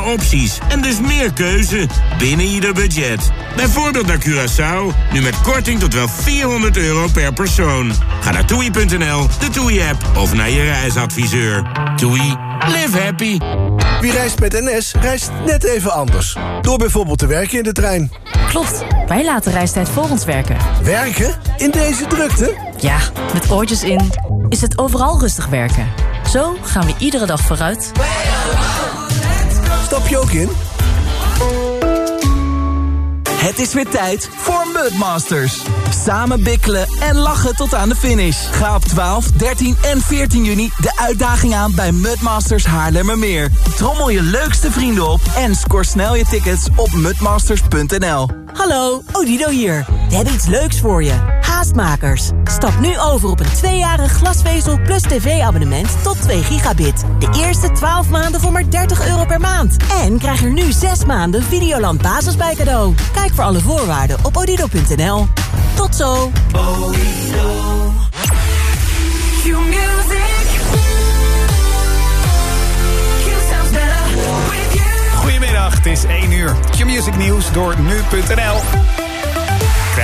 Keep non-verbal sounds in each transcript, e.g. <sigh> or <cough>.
meer opties en dus meer keuze binnen ieder budget. Bijvoorbeeld naar Curaçao, nu met korting tot wel 400 euro per persoon. Ga naar toei.nl, de TUI-app of naar je reisadviseur. TUI, live happy. Wie reist met NS, reist net even anders. Door bijvoorbeeld te werken in de trein. Klopt, wij laten reistijd voor ons werken. Werken? In deze drukte? Ja, met oortjes in is het overal rustig werken. Zo gaan we iedere dag vooruit. Stap je ook in? Het is weer tijd voor Mudmasters. Samen bikkelen en lachen tot aan de finish. Ga op 12, 13 en 14 juni de uitdaging aan bij Mudmasters Haarlemmermeer. Trommel je leukste vrienden op en score snel je tickets op mudmasters.nl. Hallo, Odido hier. We hebben iets leuks voor je. Haastmakers. Stap nu over op een tweejarig glasvezel plus tv-abonnement tot 2 gigabit. De eerste 12 maanden voor maar 30 euro per maand. En krijg er nu 6 maanden Videoland Basis bij cadeau. Kijk voor alle voorwaarden op odido.nl. Tot zo. Goedemiddag, het is 1 uur. Q-Music Nieuws door nu.nl.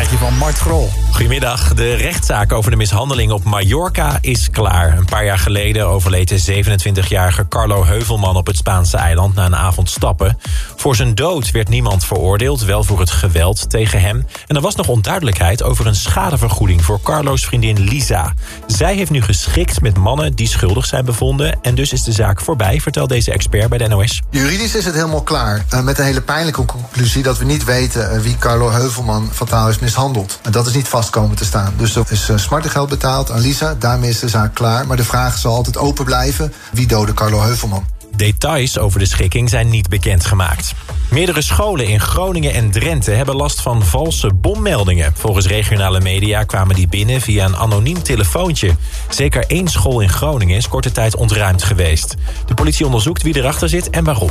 Krijg je van Mart Grol. Goedemiddag. De rechtszaak over de mishandeling op Mallorca is klaar. Een paar jaar geleden overleed de 27-jarige Carlo Heuvelman op het Spaanse eiland na een avond stappen. Voor zijn dood werd niemand veroordeeld, wel voor het geweld tegen hem. En er was nog onduidelijkheid over een schadevergoeding voor Carlo's vriendin Lisa. Zij heeft nu geschikt met mannen die schuldig zijn bevonden. En dus is de zaak voorbij, vertelt deze expert bij de NOS. Juridisch is het helemaal klaar. Uh, met een hele pijnlijke conclusie dat we niet weten uh, wie Carlo Heuvelman fataal is mishandeld. En dat is niet vast komen te staan. Dus er is uh, smartengeld betaald aan Lisa. Daarmee is de zaak klaar. Maar de vraag zal altijd open blijven. Wie doodde Carlo Heuvelman? Details over de schikking zijn niet bekendgemaakt. Meerdere scholen in Groningen en Drenthe hebben last van valse bommeldingen. Volgens regionale media kwamen die binnen via een anoniem telefoontje. Zeker één school in Groningen is korte tijd ontruimd geweest. De politie onderzoekt wie erachter zit en waarom.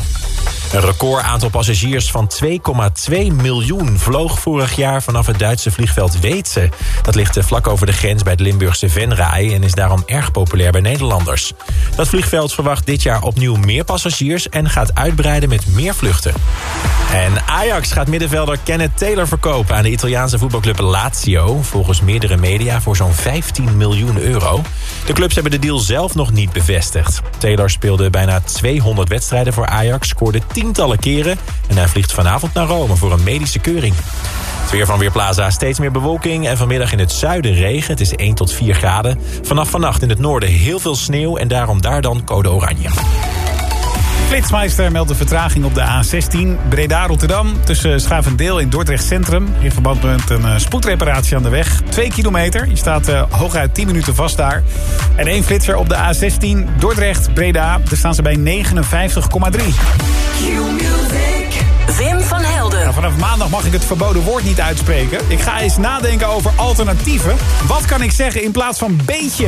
Een record aantal passagiers van 2,2 miljoen vloog vorig jaar vanaf het Duitse vliegveld Weetse. Dat ligt vlak over de grens bij het Limburgse Venray en is daarom erg populair bij Nederlanders. Dat vliegveld verwacht dit jaar opnieuw meer passagiers en gaat uitbreiden met meer vluchten. En Ajax gaat middenvelder Kenneth Taylor verkopen aan de Italiaanse voetbalclub Lazio. Volgens meerdere media voor zo'n 15 miljoen euro. De clubs hebben de deal zelf nog niet bevestigd. Taylor speelde bijna 200 wedstrijden voor Ajax, scoorde tientallen keren... en hij vliegt vanavond naar Rome voor een medische keuring. Het weer van Weerplaza, steeds meer bewolking en vanmiddag in het zuiden regen. Het is 1 tot 4 graden. Vanaf vannacht in het noorden heel veel sneeuw en daarom daar dan code oranje. Flitsmeister meldt de vertraging op de A16 Breda-Rotterdam... tussen Schavendeel en Dordrecht Centrum... in verband met een uh, spoedreparatie aan de weg. 2 kilometer, je staat uh, hooguit 10 minuten vast daar. En één flitser op de A16 Dordrecht-Breda... daar staan ze bij 59,3. Wim van Helden. Nou, vanaf maandag mag ik het verboden woord niet uitspreken. Ik ga eens nadenken over alternatieven. Wat kan ik zeggen in plaats van beetje?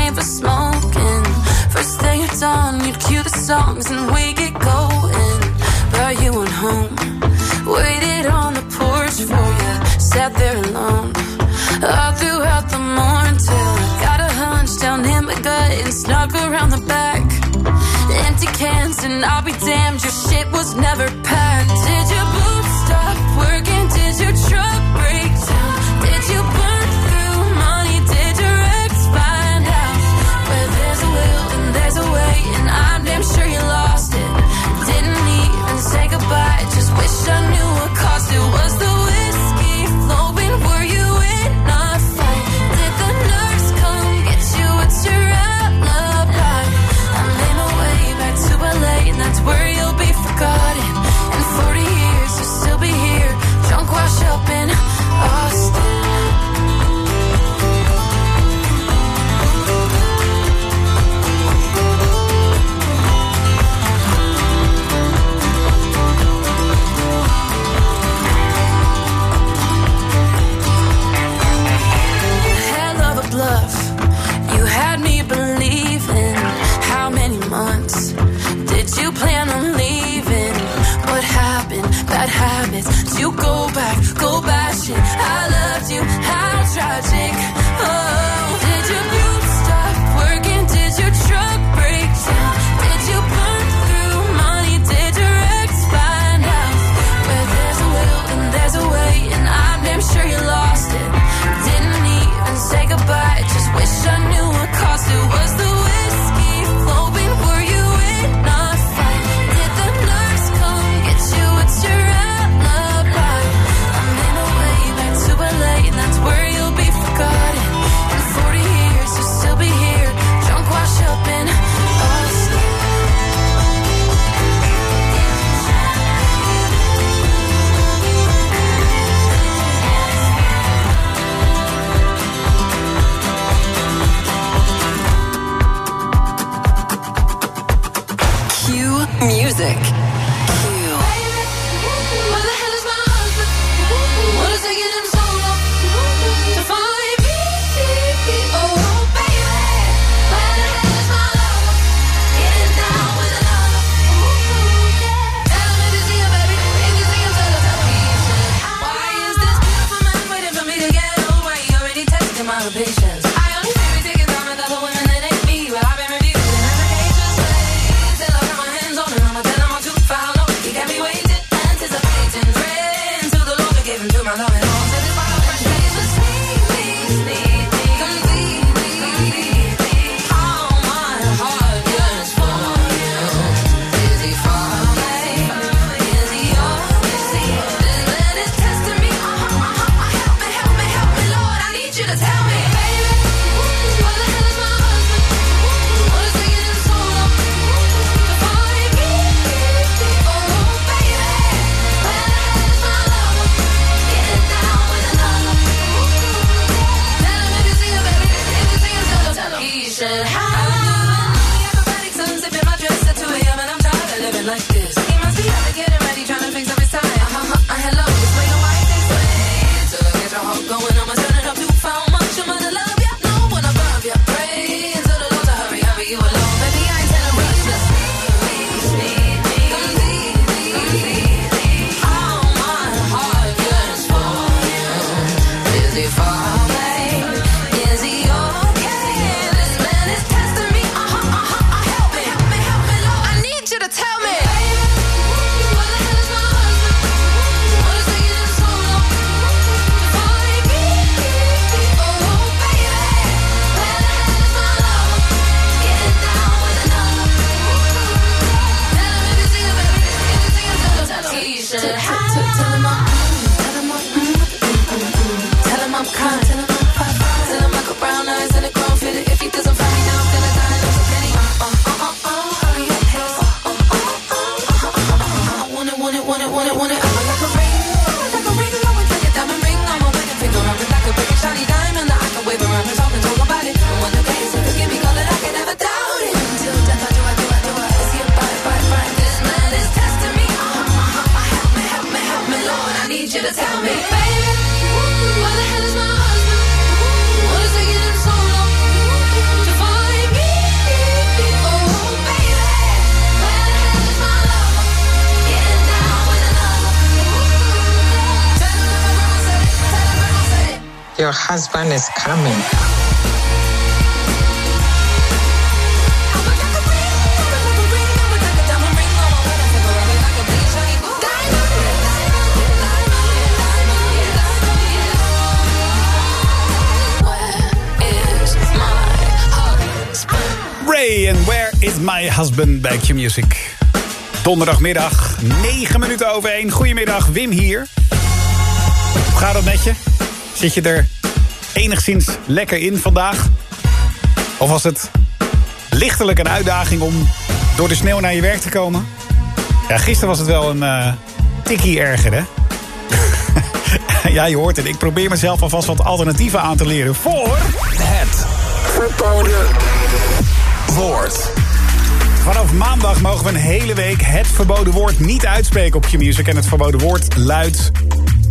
songs and we get going. But you went home, waited on the porch for you, sat there alone. All throughout the morning till I got a hunch down in my gut and snuck around the back. Empty cans and I'll be damned, your shit was never wish I knew I loved you, how tragic. Like this. Your husband is coming. En Where is my husband bij Q-Music. Donderdagmiddag, 9 minuten over 1. Goedemiddag, Wim hier. Hoe gaat het met je? Zit je er enigszins lekker in vandaag? Of was het lichtelijk een uitdaging om door de sneeuw naar je werk te komen? Ja, gisteren was het wel een eh tikkie erger, hè? <laughs> ja, je hoort het. Ik probeer mezelf alvast wat alternatieven aan te leren voor... Het verboden woord. Vanaf maandag mogen we een hele week het verboden woord niet uitspreken op Q-Music. En het verboden woord luidt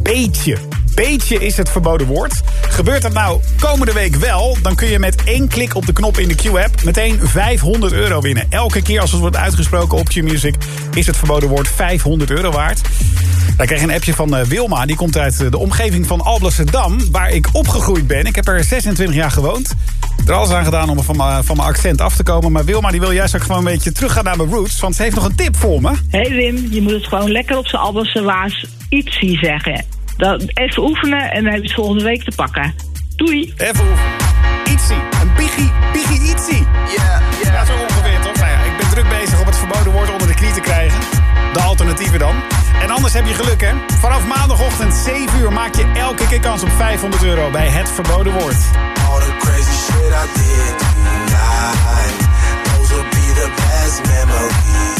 beetje. Beetje is het verboden woord. Gebeurt dat nou komende week wel, dan kun je met één klik op de knop in de Q-app meteen 500 euro winnen. Elke keer als het wordt uitgesproken op Q-Music is het verboden woord 500 euro waard. Daar je een appje van eh, Wilma. Die komt uit eh, de omgeving van Alblasserdam, waar ik opgegroeid ben. Ik heb er 26 jaar gewoond. Er alles aan gedaan om van mijn, van mijn accent af te komen. Maar Wilma die wil juist ook gewoon een beetje teruggaan naar mijn roots. Want ze heeft nog een tip voor me. Hey Wim, je moet het gewoon lekker op zijn Albelse Waas ietsie zeggen. Dan even oefenen en dan heb je het volgende week te pakken. Doei! Even oefenen. Ietsie. Een biggie, biggie ietsie. Ja, ja. zo ongeveer toch? Nou ja, ik ben druk bezig om het verboden woord onder de knie te krijgen. De alternatieven dan. En anders heb je geluk, hè? Vanaf maandagochtend 7 uur maak je elke keer kans op 500 euro bij het verboden woord. All the crazy shit I did tonight. Those will be the best memories.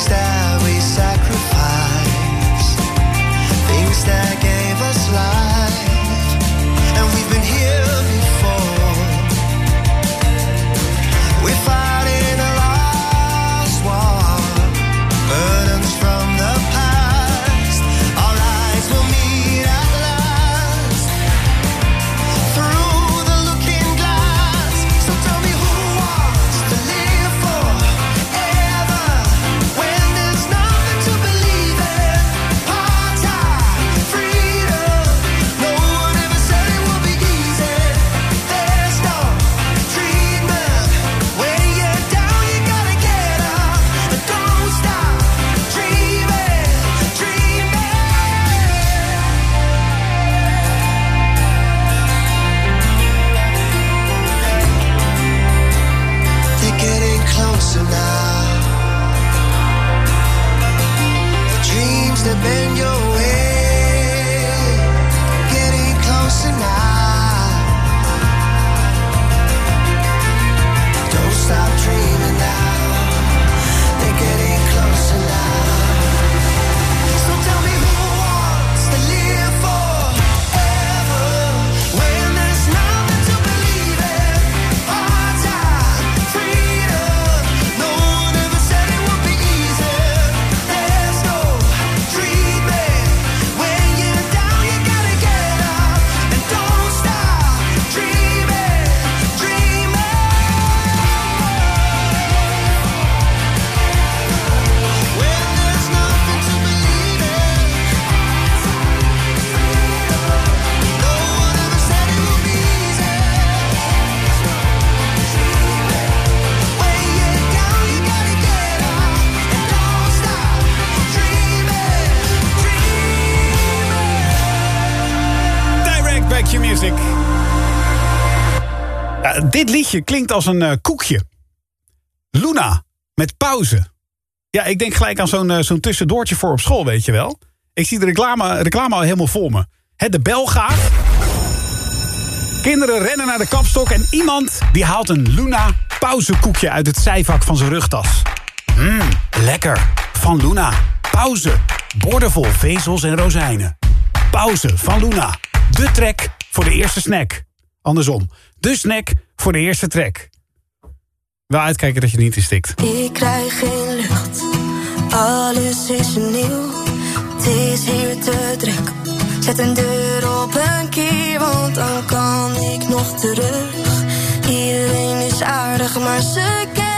Things that dit liedje klinkt als een eh, koekje. Luna, met pauze. Ja, ik denk gelijk aan zo'n eh, zo'n tussendoortje voor op school, weet je wel. Ik zie de reclame, reclame al helemaal voor me. Hè, de bel gaat. Kinderen rennen naar de kapstok en iemand die haalt een Luna pauzekoekje uit het zijvak van zijn rugtas. Mmm, lekker. Van Luna. Pauze. Bordenvol vezels en rozijnen. Pauze van Luna. De trek voor de eerste snack. Andersom. De snack voor de eerste trek. Wel uitkijken dat je niet instikt. Ik krijg geen lucht, alles is nieuw. Het is hier te druk. Zet een deur op een keer, want dan kan ik nog terug. Iedereen is aardig, maar ze kennen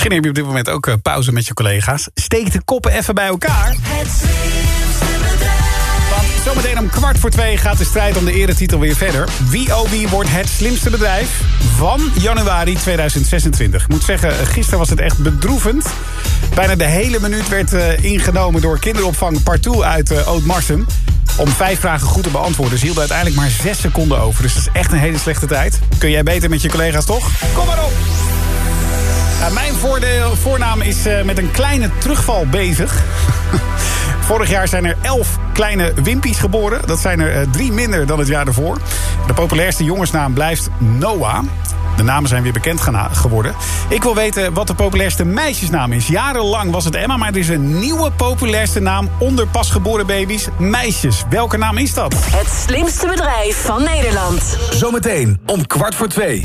Misschien heb je op dit moment ook eh, pauze met je collega's. Steek de koppen even bij elkaar. Want zometeen om kwart voor twee gaat de strijd om de eretitel weer verder. Wie oh wordt het slimste bedrijf van januari 2026. Ik moet zeggen, gisteren was het echt bedroevend. Bijna de hele minuut werd eh, ingenomen door kinderopvang Partout uit Oud-Marsum. Om vijf vragen goed te beantwoorden. Ze hielden uiteindelijk maar zes seconden over. Dus dat is echt een hele slechte tijd. Kun jij beter met je collega's, toch? Kom maar op! Nou, mijn voordeel, voornaam is eh, met een kleine terugval bezig. <laughs> Vorig jaar zijn er elf kleine wimpies geboren. Dat zijn er eh, drie minder dan het jaar ervoor. De populairste jongensnaam blijft Noah. De namen zijn weer bekend geworden. Ik wil weten wat de populairste meisjesnaam is. Jarenlang was het Emma, maar er is een nieuwe populairste naam... onder pasgeboren baby's, meisjes. Welke naam is dat? Het slimste bedrijf van Nederland. Zometeen om kwart voor twee.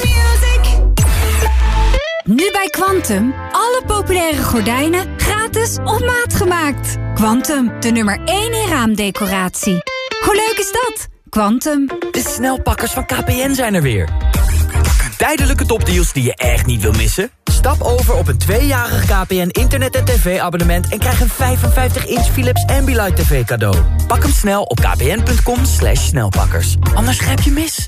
Nu bij Quantum. Alle populaire gordijnen gratis op maat gemaakt. Quantum, de nummer 1 in raamdecoratie. Hoe leuk is dat? Quantum. De snelpakkers van KPN zijn er weer. Tijdelijke topdeals die je echt niet wil missen? Stap over op een tweejarig KPN internet- en tv-abonnement... en krijg een 55-inch Philips Ambilight TV cadeau. Pak hem snel op kpn.com slash snelpakkers. Anders grijp je mis.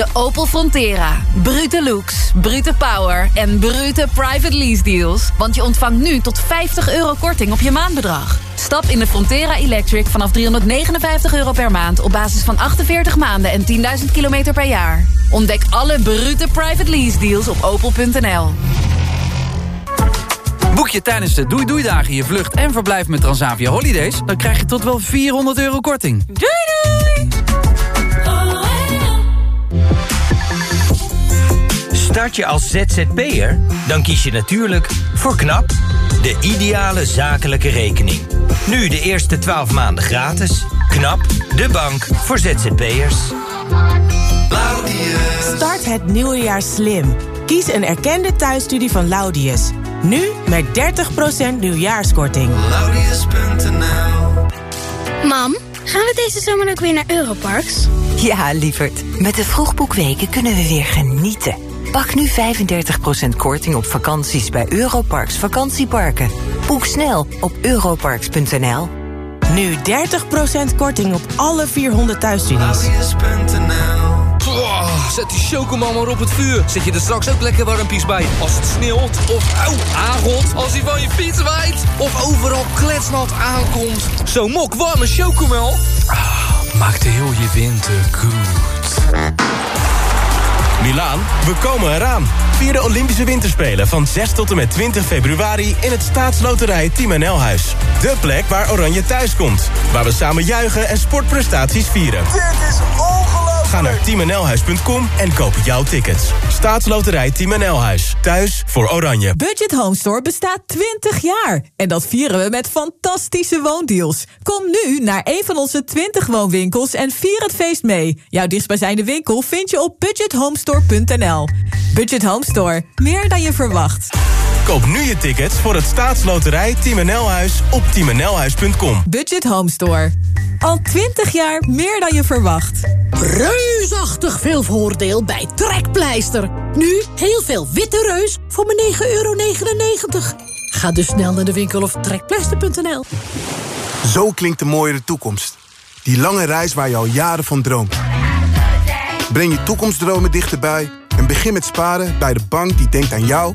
De Opel Frontera. Brute looks, brute power en brute private lease deals. Want je ontvangt nu tot 50 euro korting op je maandbedrag. Stap in de Frontera Electric vanaf 359 euro per maand... op basis van 48 maanden en 10.000 kilometer per jaar. Ontdek alle brute private lease deals op opel.nl. Boek je tijdens de Doei Doei Dagen je vlucht en verblijf met Transavia Holidays... dan krijg je tot wel 400 euro korting. Doei doei! Start je als ZZP'er? Dan kies je natuurlijk voor KNAP, de ideale zakelijke rekening. Nu de eerste 12 maanden gratis. KNAP, de bank voor ZZP'ers. Start het nieuwe jaar slim. Kies een erkende thuisstudie van Laudius. Nu met 30% nieuwjaarskorting. Mam, gaan we deze zomer ook weer naar Europarks? Ja, lieverd. Met de vroegboekweken kunnen we weer genieten. Pak nu 35% korting op vakanties bij Europarks vakantieparken. Boek snel op europarks.nl. Nu 30% korting op alle 400 thuisstudies. Zet die chocomel maar op het vuur. Zet je er straks ook lekker warmpies bij. Als het sneeuwt of auw, aangot. Als hij van je fiets waait. Of overal kletsnat aankomt. Zo'n mok warme chocomel. Ah, maakt heel je winter goed. Milaan, we komen eraan. Vier de Olympische Winterspelen van 6 tot en met 20 februari... in het staatsloterij Team NL Huis. De plek waar Oranje thuis komt. Waar we samen juichen en sportprestaties vieren. Dit is! Ga naar teamnlhuis.com en koop jouw tickets. Staatsloterij Team NL Huis. Thuis voor Oranje. Budget Home Store bestaat 20 jaar. En dat vieren we met fantastische woondeals. Kom nu naar een van onze 20 woonwinkels en vier het feest mee. Jouw dichtstbijzijnde winkel vind je op budgethomestore.nl. Budget Home Store. Meer dan je verwacht. Koop nu je tickets voor het staatsloterij Team NL Huis op teamnlhuis.com. Budget Home Store. Al 20 jaar meer dan je verwacht. Reusachtig veel voordeel bij Trekpleister. Nu heel veel witte reus voor maar 9,99 euro. Ga dus snel naar de winkel of trekpleister.nl. Zo klinkt de mooiere toekomst. Die lange reis waar je al jaren van droomt. Breng je toekomstdromen dichterbij en begin met sparen bij de bank die denkt aan jou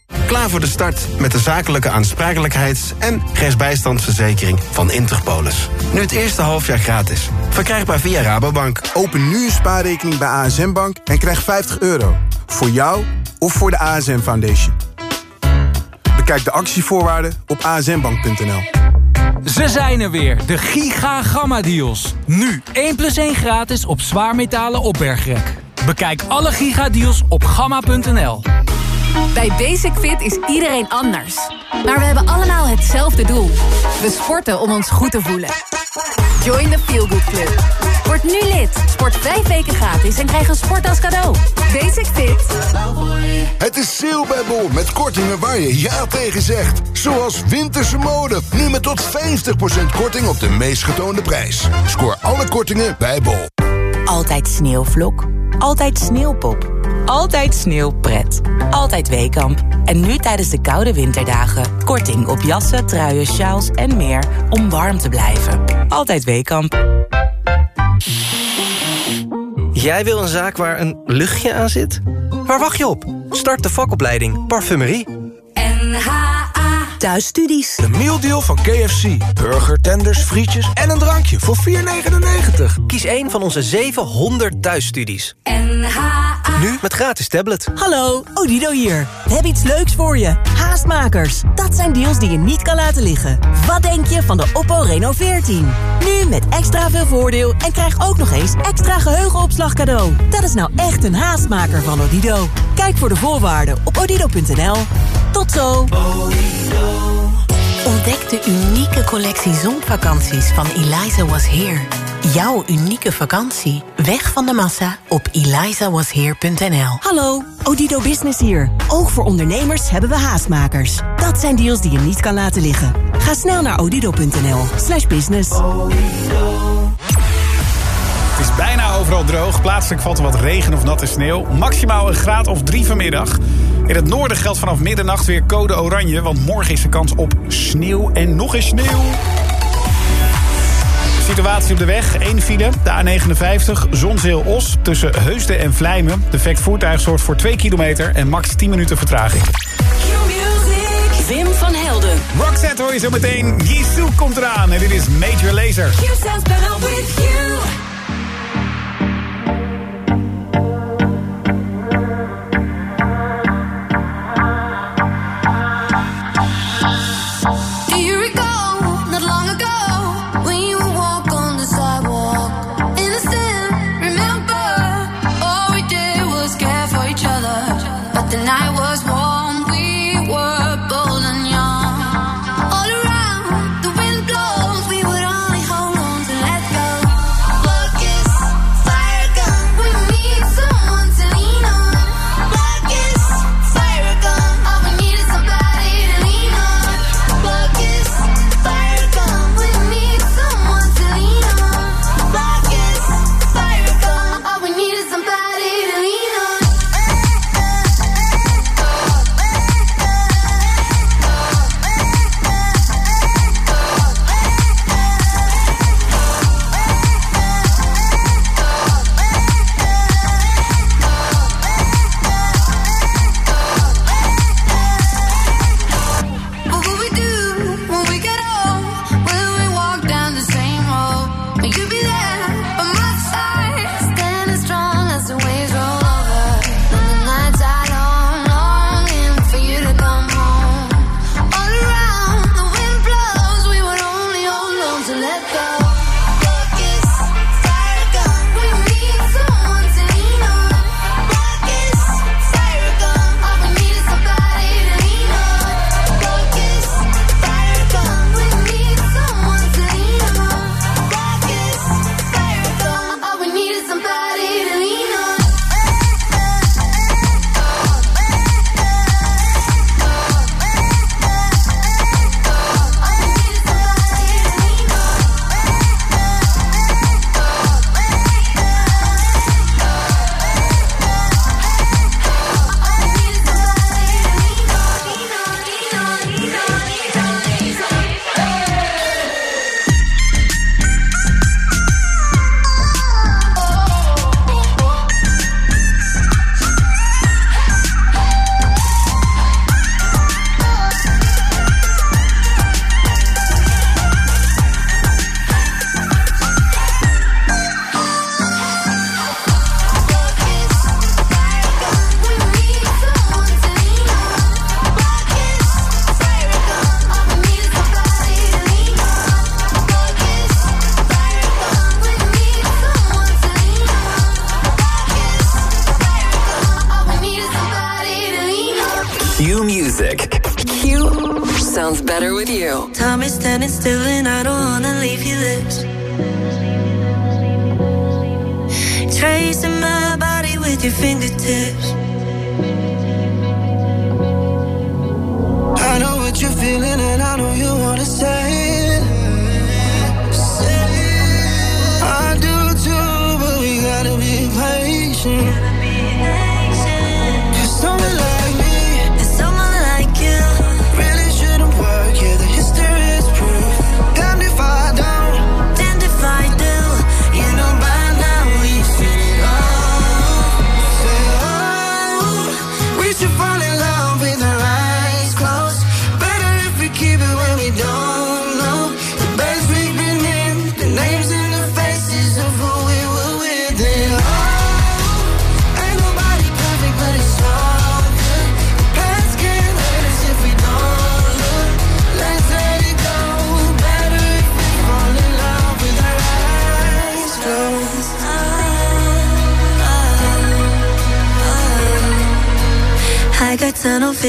Klaar voor de start met de zakelijke aansprakelijkheids- en rechtsbijstandsverzekering van Interpolis. Nu het eerste halfjaar gratis. Verkrijgbaar via Rabobank. Open nu een spaarrekening bij ASM Bank en krijg 50 euro. Voor jou of voor de ASM Foundation. Bekijk de actievoorwaarden op asmbank.nl. Ze zijn er weer, de Giga Gamma Deals. Nu 1 plus 1 gratis op zwaarmetalen opbergrek. Bekijk alle Giga Deals op gamma.nl. Bij Basic Fit is iedereen anders. Maar we hebben allemaal hetzelfde doel. We sporten om ons goed te voelen. Join the Feel Good Club. Word nu lid. Sport vijf weken gratis en krijg een sport als cadeau. Basic Fit. Het is sale bij Bol met kortingen waar je ja tegen zegt. Zoals winterse mode. Nu met tot 50% korting op de meest getoonde prijs. Scoor alle kortingen bij Bol. Altijd sneeuwvlok. Altijd sneeuwpop. Altijd sneeuwpret. Altijd Weekamp. En nu tijdens de koude winterdagen. Korting op jassen, truien, sjaals en meer om warm te blijven. Altijd Weekamp. Jij wil een zaak waar een luchtje aan zit? Waar wacht je op? Start de vakopleiding Parfumerie. Thuisstudies. De mealdeal van KFC. Burger, tenders, frietjes en een drankje voor 4,99. Kies een van onze 700 thuisstudies. Nu met gratis tablet. Hallo, Odido hier. We hebben iets leuks voor je. Haastmakers. Dat zijn deals die je niet kan laten liggen. Wat denk je van de Oppo Reno 14? Nu met extra veel voordeel en krijg ook nog eens extra geheugenopslag cadeau. Dat is nou echt een haastmaker van Odido. Kijk voor de voorwaarden op odido.nl. Tot zo. Ontdek de unieke collectie zonvakanties van Eliza Was Here. Jouw unieke vakantie. Weg van de massa op elizawasheer.nl. Hallo, Odido Business hier. Ook voor ondernemers hebben we haastmakers. Dat zijn deals die je niet kan laten liggen. Ga snel naar odido.nl slash business. Het is bijna overal droog. Plaatselijk valt er wat regen of natte sneeuw. Maximaal een graad of drie vanmiddag. In het noorden geldt vanaf middernacht weer code oranje... want morgen is de kans op sneeuw en nog eens sneeuw. Situatie op de weg. 1 file, de A59, Zonzeel-Os... tussen Heusden en Vlijmen. Defect voertuig zorgt voor 2 kilometer en max 10 minuten vertraging. Wim van Helden. Roxette hoor je zo meteen. Jisoo komt eraan en dit is Major Laser.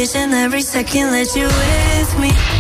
Vision every second that you're with me.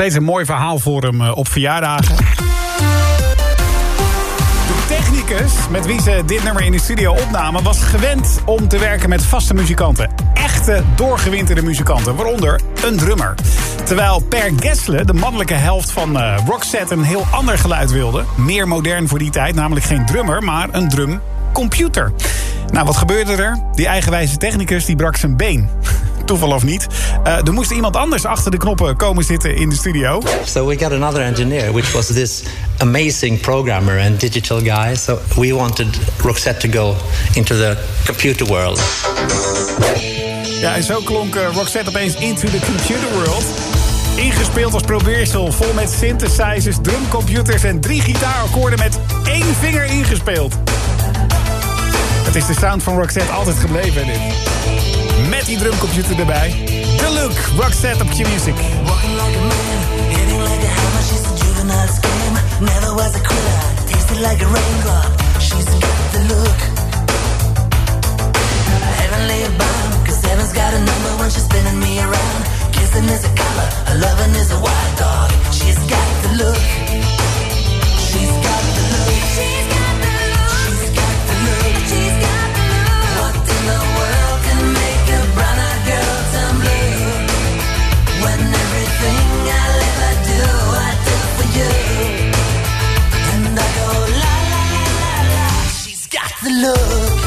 Steeds een mooi verhaal voor hem eh, op verjaardagen. De technicus met wie ze dit nummer in de studio opnamen... was gewend om te werken met vaste muzikanten. Echte, doorgewinterde muzikanten, waaronder een drummer. Terwijl Per Gessle, de mannelijke helft van eh, Roxette... een heel ander geluid wilde. Meer modern voor die tijd, namelijk geen drummer, maar een drumcomputer. Nou, wat gebeurde er? Die eigenwijze technicus die brak zijn been. Toeval of niet. Eh, er moest iemand anders achter de knoppen komen zitten in de studio. So we got another engineer, which was this amazing programmer and digital guy. So we wanted Roxette to go into the computer world. Ja, en zo klonk eh, Roxette opeens Into the Computer World. Ingespeeld als probeersel, vol met synthesizers, drumcomputers en drie gitaarakkoorden met één vinger ingespeeld. Het is de sound van Roxette altijd gebleven, dit. Met die drumcomputer erbij. The Look, Roxette op Q-Music. Never was a quitter. Tasted like a raindrop. She's got the look. Heavenly bound, cause heaven's got a number when she's spinning me around. Kissing is a color, loving is a wild dog. She's got the look. She's got the the look.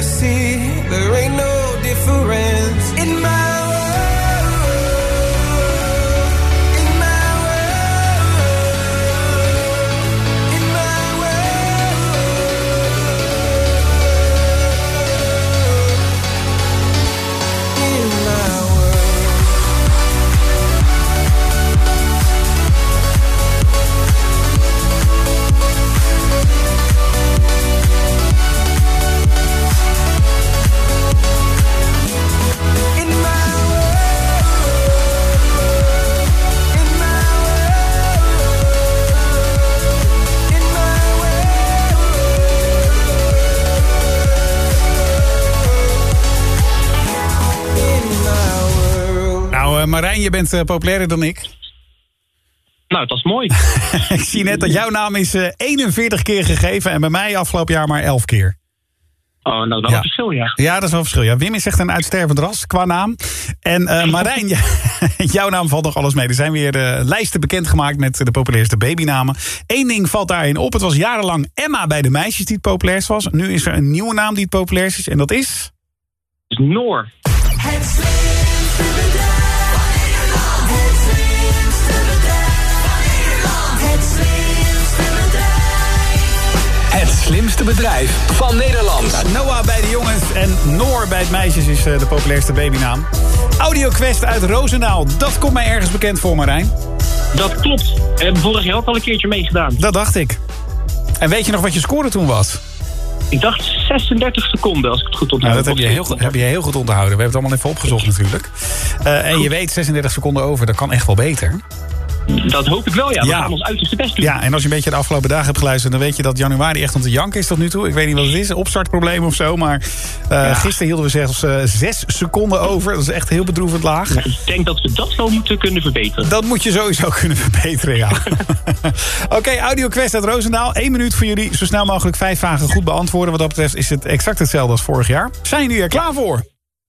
To see. There ain't no difference bent eh, populairder dan ik. Nou, dat is mooi. <laughs> ik zie net dat jouw naam is eh, 41 keer gegeven en bij mij afgelopen jaar maar 11 keer. Oh, nou, dat is een verschil, ja. Ja, dat is wel een verschil. Ja, Wim is echt een uitstervend ras qua naam. En eh, <laughs> Marijn, <laughs> jouw naam valt nog alles mee. Er zijn weer eh, lijsten bekendgemaakt met de populairste babynamen. Eén ding valt daarin op. Het was jarenlang Emma bij de meisjes die het populairst was. Nu is er een nieuwe naam die het populairst is. En dat is... is Noor. Het slimste bedrijf van Nederland. Noah bij de jongens en Noor bij het meisjes is eh, de populairste babynaam. AudioQuest uit Roosendaal. Dat komt mij ergens bekend voor, Marijn. Dat klopt. We hebben vorig jaar ook al een keertje meegedaan. Dat dacht ik. En weet je nog wat je score toen was? Ik dacht 36 seconden, als ik het goed onthoud. Nou, dat heb je, heel, goed- heb je heel goed onthouden. We hebben het allemaal even opgezocht natuurlijk. Eh, en je weet 36 seconden over, dat kan echt wel beter. Dat hoop ik wel, ja. We gaan ons uiterste best doen. Ja, en als je een beetje de afgelopen dagen hebt geluisterd... dan weet je dat januari echt om te janken is tot nu toe. Ik weet niet wat het is, opstartprobleem of zo. Maar eh, gisteren hielden we zelfs eh, zes seconden over. Dat is echt heel bedroevend laag. Ik denk dat we dat wel moeten kunnen verbeteren. Dat moet je sowieso <laughs> kunnen verbeteren, ja. <laughs> Oké, Audio Quest uit Roosendaal. Eén minuut voor jullie zo snel mogelijk vijf vragen goed beantwoorden. Wat dat betreft is het exact hetzelfde als vorig jaar. Zijn jullie er klaar voor?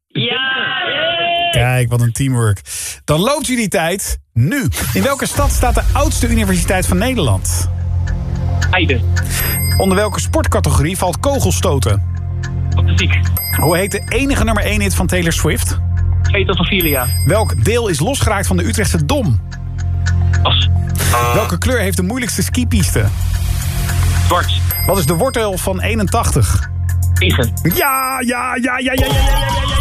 Ja! Kijk, wat een teamwork. Dan loopt jullie tijd nu. In welke stad staat de oudste universiteit van Nederland? Heide. Onder welke sportcategorie valt kogelstoten? Fantastiek. Hoe heet de enige nummer 1 hit van Taylor Swift? Van Filia. Welk deel is losgeraakt van de Utrechtse Dom? As. Welke kleur heeft de moeilijkste skipiste? Zwart. Wat is de wortel van 81? 9. Ja, ja, ja, ja, ja, ja, ja, ja, ja,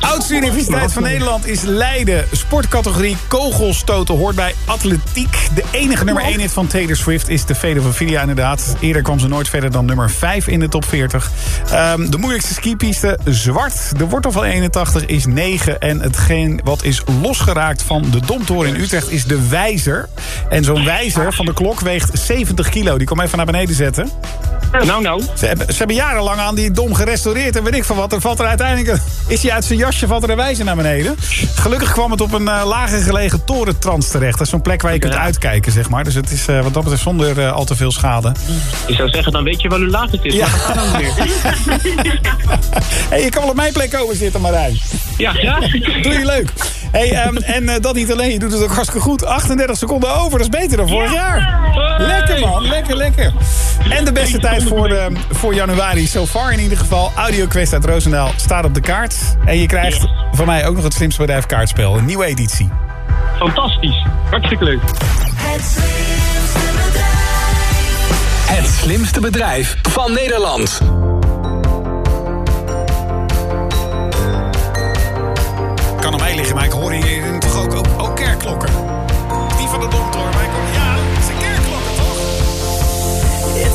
Oudste universiteit van Nederland is Leiden. Sportcategorie kogelstoten hoort bij atletiek. De enige nummer 1 hit van Taylor Swift is de Fede van Filia inderdaad. Eerder kwam ze nooit verder dan nummer 5 in de top 40. Ehm, de moeilijkste skipiste zwart. De wortel van 81 is 9. En hetgeen wat is losgeraakt van de Domtoren in Utrecht is de wijzer. En zo'n wijzer van de klok weegt 70 kilo. Die kom even naar beneden zetten. Nou, nou. Ze hebben, ze hebben jarenlang aan die dom gerestaureerd en weet ik van wat. Er valt er uiteindelijk, is hij uit zijn jasje, valt er een wijzer naar beneden. Gelukkig kwam het op een eh, lager gelegen torentrans terecht. Dat is zo'n plek waar je kunt uitkijken, zeg maar. Dus het is eh, wat dat betreft zonder eh, al te veel schade. Ik zou zeggen, dan weet je wel hoe laat het is. Ja. Dan weer. <laughs> hey, je kan wel op mijn plek komen zitten, Marijn. Ja, ja. Doe je leuk. Hey, ehm, en dat niet alleen, je doet het ook hartstikke goed. 38 seconden over, dat is beter dan vorig jaar. En de beste tijd voor, de, voor januari, so far in ieder geval. AudioQuest uit Roosendaal staat op de kaart. En je krijgt van mij ook nog het slimste bedrijf kaartspel. Een nieuwe editie. Fantastisch. Hartstikke leuk. Het slimste bedrijf van Nederland. Kan aan mij liggen, maar ik hoor hier toch ook, ook, ook kerkklokken. Die van de domtoren, maar ik hoor, ja,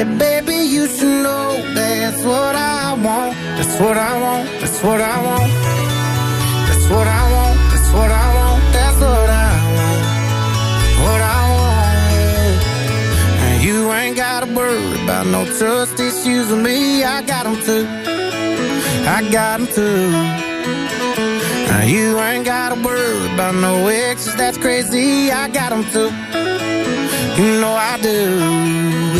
Said, baby, you should know that's what I want. That's what I want. That's what I want. That's what I want. That's what I want. That's what I want. What I want. And you ain't gotta worry about no trust issues with me. I got 'em too. I got 'em too. Now you ain't gotta worry about no exes, that's crazy. I got 'em too. You know I do.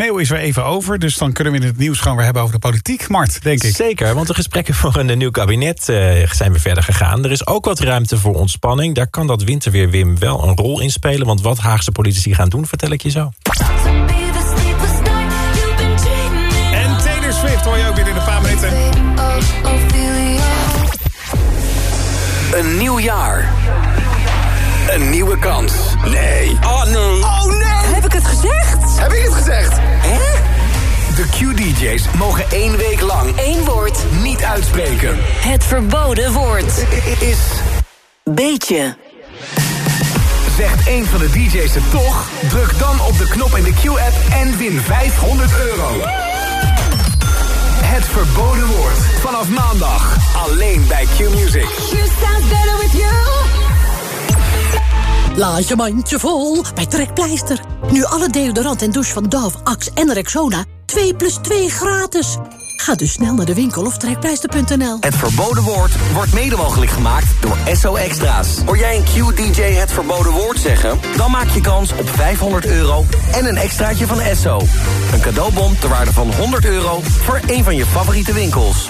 Sneeuw is weer even over, dus dan kunnen we in het nieuws gewoon weer hebben over de politiek, Mart, denk ik. Zeker, want de gesprekken voor een nieuw kabinet eh, zijn weer verder gegaan. Er is ook wat ruimte voor ontspanning. Daar kan dat winterweer Wim wel een rol in spelen. Want wat Haagse politici gaan doen, vertel ik je zo. En Taylor Swift hoor je ook weer in een paar minuten. Een nieuw jaar. Een nieuwe kans. Nee. Oh nee. De Q-DJ's mogen één week lang Eén woord. niet uitspreken. Het verboden woord. Is Beetje. Zegt één van de DJ's het toch? Druk dan op de knop in de Q-app en win 500 euro. Het verboden woord. Vanaf maandag. Alleen bij Q-Music. You sound better with you. Laat je mandje vol bij Trekpleister. Nu alle deodorant en douche van Dove, Axe en Rexona 2 plus 2 gratis. Ga dus snel naar de winkel of trekpleister.nl. Het verboden woord wordt mede mogelijk gemaakt door SO Extra's. Hoor jij een Q-DJ het verboden woord zeggen? Dan maak je kans op 500 euro en een extraatje van SO. Een cadeaubon ter waarde van 100 euro voor een van je favoriete winkels.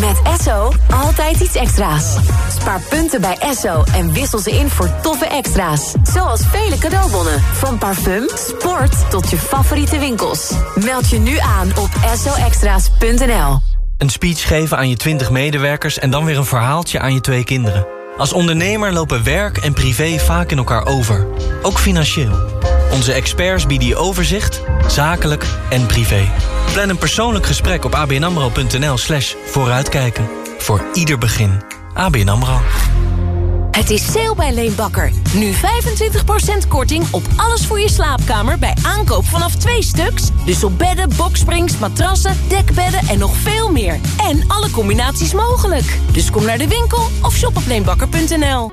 Met Esso altijd iets extra's. Spaar punten bij Esso en wissel ze in voor toffe extra's. Zoals vele cadeaubonnen. Van parfum, sport tot je favoriete winkels. Meld je nu aan op essoextra's.nl. Een speech geven aan je 20 medewerkers en dan weer een verhaaltje aan je twee kinderen. Als ondernemer lopen werk en privé vaak in elkaar over. Ook financieel. Onze experts bieden je overzicht, zakelijk en privé. Plan een persoonlijk gesprek op abnamro.nl slash vooruitkijken. Voor ieder begin. ABN AMRO. Het is sale bij Leenbakker. Nu 25% korting op alles voor je slaapkamer bij aankoop vanaf twee stuks. Dus op bedden, boksprings, matrassen, dekbedden en nog veel meer. En alle combinaties mogelijk. Dus kom naar de winkel of shop op leenbakker.nl.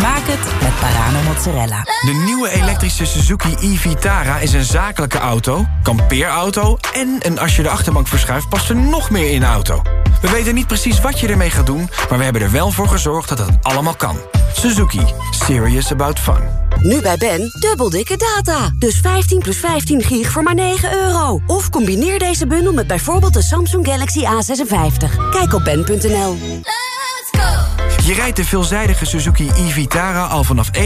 Maak het met Parano mozzarella. De nieuwe elektrische Suzuki e-Vitara is een zakelijke auto, kampeerauto... en een als je de achterbank verschuift past er nog meer in de auto. We weten niet precies wat je ermee gaat doen... maar we hebben er wel voor gezorgd dat het allemaal kan. Suzuki. Serious about fun. Nu bij Ben, dubbel dikke data. Dus 15 plus 15 gig voor maar 9 euro. Of combineer deze bundel met bijvoorbeeld de Samsung Galaxy A56. Kijk op ben.nl. Je rijdt de veelzijdige Suzuki e-Vitara al vanaf 31.995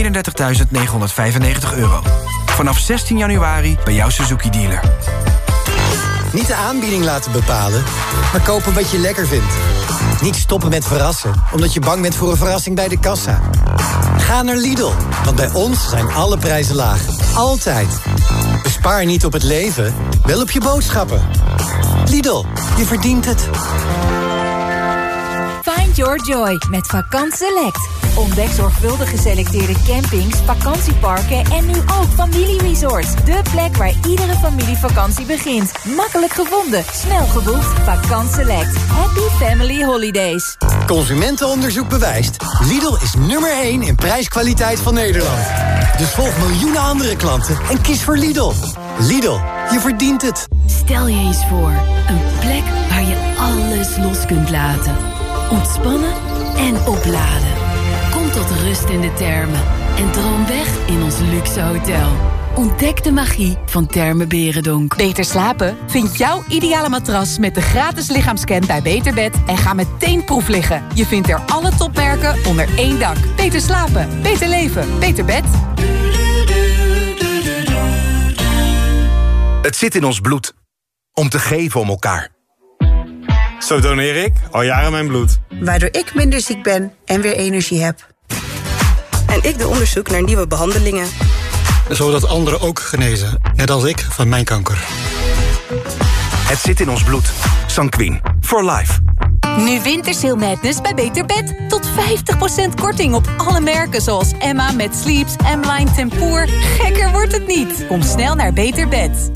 euro. Vanaf 16 januari bij jouw Suzuki-dealer. Niet de aanbieding laten bepalen, maar kopen wat je lekker vindt. Niet stoppen met verrassen, omdat je bang bent voor een verrassing bij de kassa. Ga naar Lidl, want bij ons zijn alle prijzen laag. Altijd. Bespaar niet op het leven, wel op je boodschappen. Lidl, je verdient het. Your joy met Vakant Select. Ontdek zorgvuldig geselecteerde campings, vakantieparken en nu ook familieresorts. De plek waar iedere familievakantie begint. Makkelijk gevonden, snel geboekt. Vakant Select. Happy Family Holidays. Consumentenonderzoek bewijst. Lidl is nummer 1 in prijskwaliteit van Nederland. Dus volg miljoenen andere klanten en kies voor Lidl. Lidl, je verdient het. Stel je eens voor, een plek waar je alles los kunt laten. Ontspannen en opladen. Kom tot rust in de termen en droom weg in ons luxe hotel. Ontdek de magie van Termen Berendonk. Beter slapen? Vind jouw ideale matras met de gratis lichaamscan bij Beterbed en ga meteen proef liggen. Je vindt er alle topmerken onder één dak. Beter slapen, beter leven, beter bed. Het zit in ons bloed. Om te geven om elkaar. Zo doneer ik al jaren mijn bloed. Waardoor ik minder ziek ben en weer energie heb. En ik doe onderzoek naar nieuwe behandelingen. Zodat anderen ook genezen. Net als ik van mijn kanker. Het zit in ons bloed. Sanquin. For life. Nu Wintersail Madness bij Beter Bed. Tot 50% korting op alle merken zoals Emma met Sleeps, M-Line Tempoor. Gekker wordt het niet. Kom snel naar Beter Bed.